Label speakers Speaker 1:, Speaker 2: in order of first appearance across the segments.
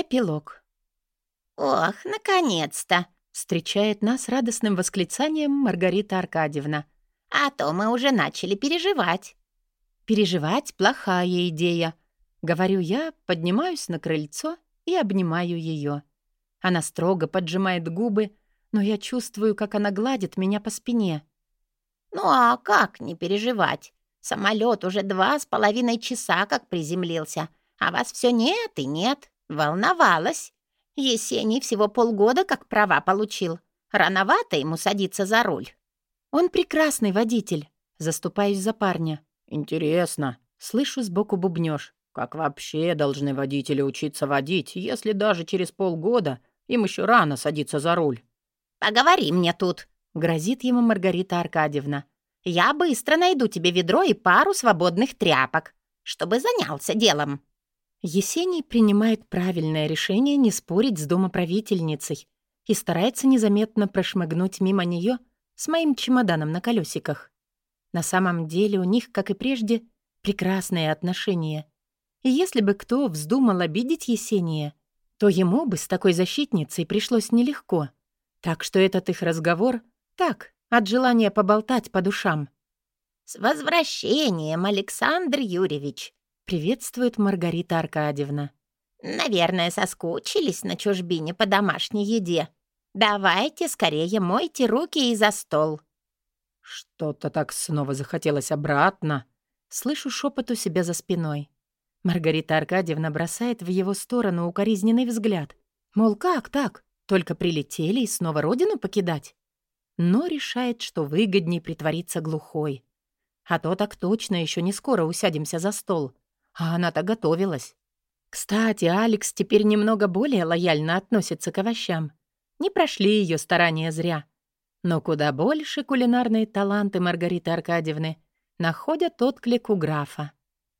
Speaker 1: Эпилог.
Speaker 2: «Ох, наконец-то!»
Speaker 1: — встречает нас радостным восклицанием Маргарита Аркадьевна.
Speaker 2: «А то мы уже начали переживать».
Speaker 1: «Переживать — плохая идея», — говорю я, поднимаюсь на крыльцо и обнимаю ее. Она строго поджимает губы, но я чувствую, как она гладит меня по спине.
Speaker 2: «Ну а как не переживать? Самолет уже два с половиной часа как приземлился, а вас все нет и нет. Волновалась. Есений всего полгода как права получил. Рановато ему садиться за руль».
Speaker 1: «Он прекрасный водитель», — заступаюсь за парня.
Speaker 3: «Интересно», — слышу сбоку бубнёж. «Как вообще должны водители учиться водить, если даже через полгода им еще рано садиться за руль?»
Speaker 2: «Поговори мне тут», — грозит ему Маргарита Аркадьевна. «Я быстро найду тебе ведро и пару свободных тряпок, чтобы занялся делом».
Speaker 1: Есений принимает правильное решение не спорить с домоправительницей и старается незаметно прошмыгнуть мимо нее с моим чемоданом на колесиках. На самом деле у них, как и прежде, прекрасные отношения. И если бы кто вздумал обидеть Есения, то ему бы с такой защитницей пришлось нелегко. Так что этот их разговор — так, от желания поболтать по душам.
Speaker 2: «С возвращением, Александр Юрьевич!» — приветствует Маргарита Аркадьевна. «Наверное, соскучились на чужбине по домашней еде. Давайте скорее мойте руки и за стол».
Speaker 3: «Что-то так снова захотелось обратно», —
Speaker 1: слышу шепот у себя за спиной. Маргарита Аркадьевна бросает в его сторону укоризненный взгляд. Мол, как так? Только прилетели и снова родину покидать? Но решает, что выгоднее притвориться глухой. А то так точно еще не скоро усядемся за стол. А она-то готовилась. Кстати, Алекс теперь немного более лояльно относится к овощам. Не прошли ее старания зря. Но куда больше кулинарные таланты Маргариты Аркадьевны находят отклик у графа.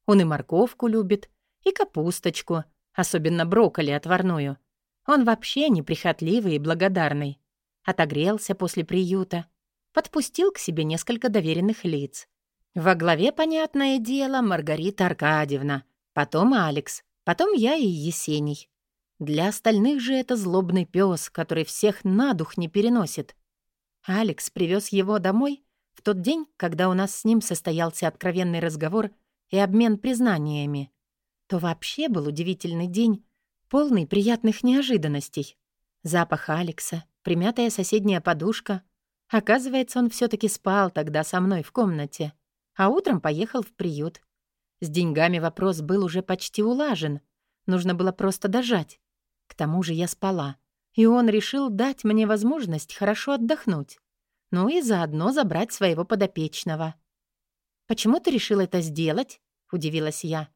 Speaker 1: Он и морковку любит, и капусточку, особенно брокколи отварную. Он вообще неприхотливый и благодарный. Отогрелся после приюта. Подпустил к себе несколько доверенных лиц. Во главе, понятное дело, Маргарита Аркадьевна, потом Алекс, потом я и Есений. Для остальных же это злобный пес, который всех на дух не переносит. Алекс привез его домой в тот день, когда у нас с ним состоялся откровенный разговор и обмен признаниями, то вообще был удивительный день, полный приятных неожиданностей. Запах Алекса, примятая соседняя подушка. Оказывается, он все таки спал тогда со мной в комнате, а утром поехал в приют. С деньгами вопрос был уже почти улажен. Нужно было просто дожать. К тому же я спала, и он решил дать мне возможность хорошо отдохнуть. Ну и заодно забрать своего подопечного. «Почему ты решил это сделать?» — удивилась я.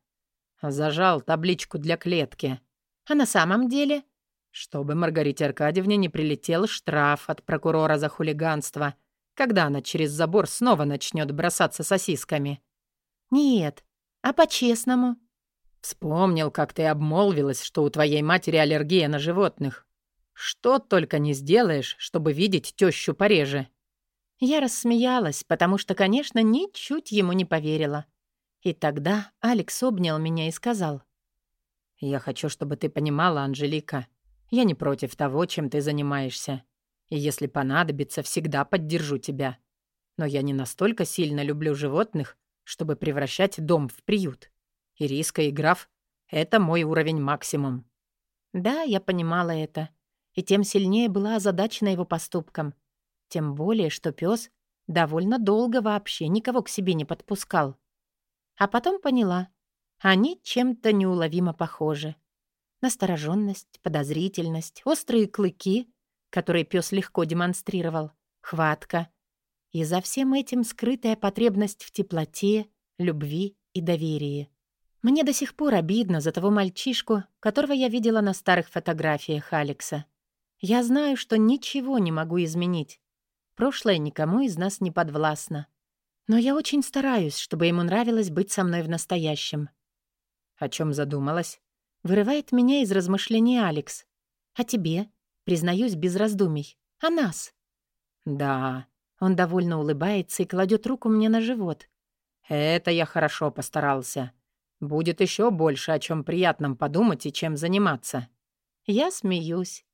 Speaker 3: «Зажал табличку для клетки».
Speaker 1: «А на самом деле?»
Speaker 3: «Чтобы Маргарите Аркадьевне не прилетел штраф от прокурора за хулиганство, когда она через забор снова начнет бросаться сосисками».
Speaker 1: «Нет, а по-честному?»
Speaker 3: «Вспомнил, как ты обмолвилась, что у твоей матери аллергия на животных. Что только не сделаешь, чтобы видеть тещу пореже».
Speaker 1: Я рассмеялась, потому что, конечно, ничуть ему не поверила. И тогда Алекс обнял меня и сказал.
Speaker 3: «Я хочу, чтобы ты понимала, Анжелика, я не против того, чем ты занимаешься. И если понадобится, всегда поддержу тебя. Но я не настолько сильно люблю животных, чтобы превращать дом в приют. Ириска и граф — это мой уровень максимум».
Speaker 1: Да, я понимала это. И тем сильнее была озадачена его поступком. Тем более, что пес довольно долго вообще никого к себе не подпускал. А потом поняла. Они чем-то неуловимо похожи. Настороженность, подозрительность, острые клыки, которые пес легко демонстрировал, хватка. И за всем этим скрытая потребность в теплоте, любви и доверии. Мне до сих пор обидно за того мальчишку, которого я видела на старых фотографиях Алекса. Я знаю, что ничего не могу изменить. Прошлое никому из нас не подвластно. Но я очень стараюсь, чтобы ему нравилось быть со мной в настоящем.
Speaker 3: О чем задумалась?
Speaker 1: Вырывает меня из размышлений Алекс. О тебе, признаюсь без раздумий. О нас.
Speaker 3: Да.
Speaker 1: Он довольно улыбается и кладет руку мне на живот.
Speaker 3: Это я хорошо постарался. Будет еще больше о чем приятном подумать и чем заниматься.
Speaker 1: Я смеюсь.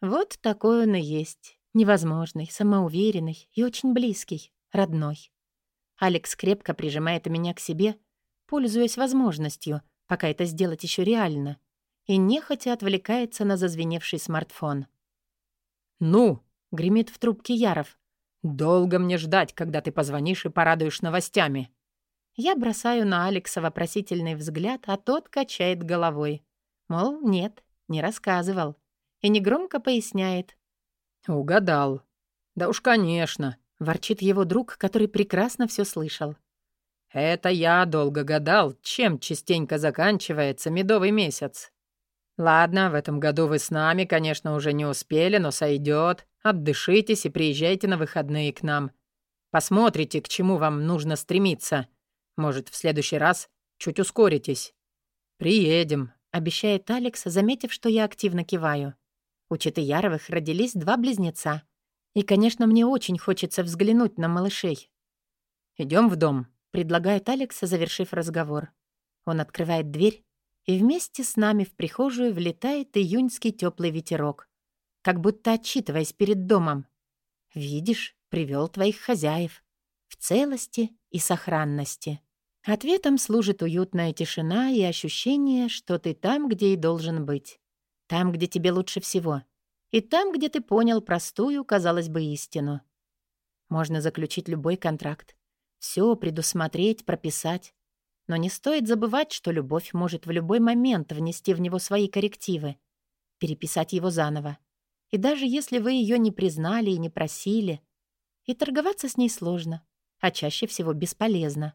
Speaker 1: Вот такой он и есть. Невозможный, самоуверенный и очень близкий, родной. Алекс крепко прижимает меня к себе, пользуясь возможностью, пока это сделать еще реально, и нехотя отвлекается на зазвеневший смартфон.
Speaker 3: «Ну!»
Speaker 1: — гремит в трубке Яров.
Speaker 3: «Долго мне ждать, когда ты позвонишь и порадуешь новостями».
Speaker 1: Я бросаю на Алекса вопросительный взгляд, а тот качает головой. Мол, нет, не рассказывал. И негромко поясняет.
Speaker 3: «Угадал. Да уж, конечно», —
Speaker 1: ворчит его друг, который прекрасно все слышал.
Speaker 3: «Это я долго гадал, чем частенько заканчивается медовый месяц. Ладно, в этом году вы с нами, конечно, уже не успели, но сойдет. Отдышитесь и приезжайте на выходные к нам. Посмотрите, к чему вам нужно стремиться. Может, в следующий раз чуть ускоритесь. Приедем,
Speaker 1: обещает Алекс, заметив, что я активно киваю. У Читы Яровых родились два близнеца. И, конечно, мне очень хочется взглянуть на малышей.
Speaker 3: Идем в дом», —
Speaker 1: предлагает Алекс, завершив разговор. Он открывает дверь, и вместе с нами в прихожую влетает июньский теплый ветерок, как будто отчитываясь перед домом. «Видишь, привел твоих хозяев. В целости и сохранности». Ответом служит уютная тишина и ощущение, что ты там, где и должен быть. Там, где тебе лучше всего. И там, где ты понял простую, казалось бы, истину. Можно заключить любой контракт. Все предусмотреть, прописать. Но не стоит забывать, что любовь может в любой момент внести в него свои коррективы, переписать его заново. И даже если вы ее не признали и не просили, и торговаться с ней сложно, а чаще всего бесполезно.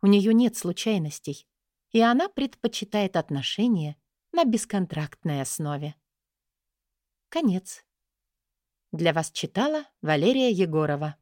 Speaker 1: У нее нет случайностей, и она предпочитает отношения на бесконтрактной основе. Конец. Для вас читала Валерия Егорова.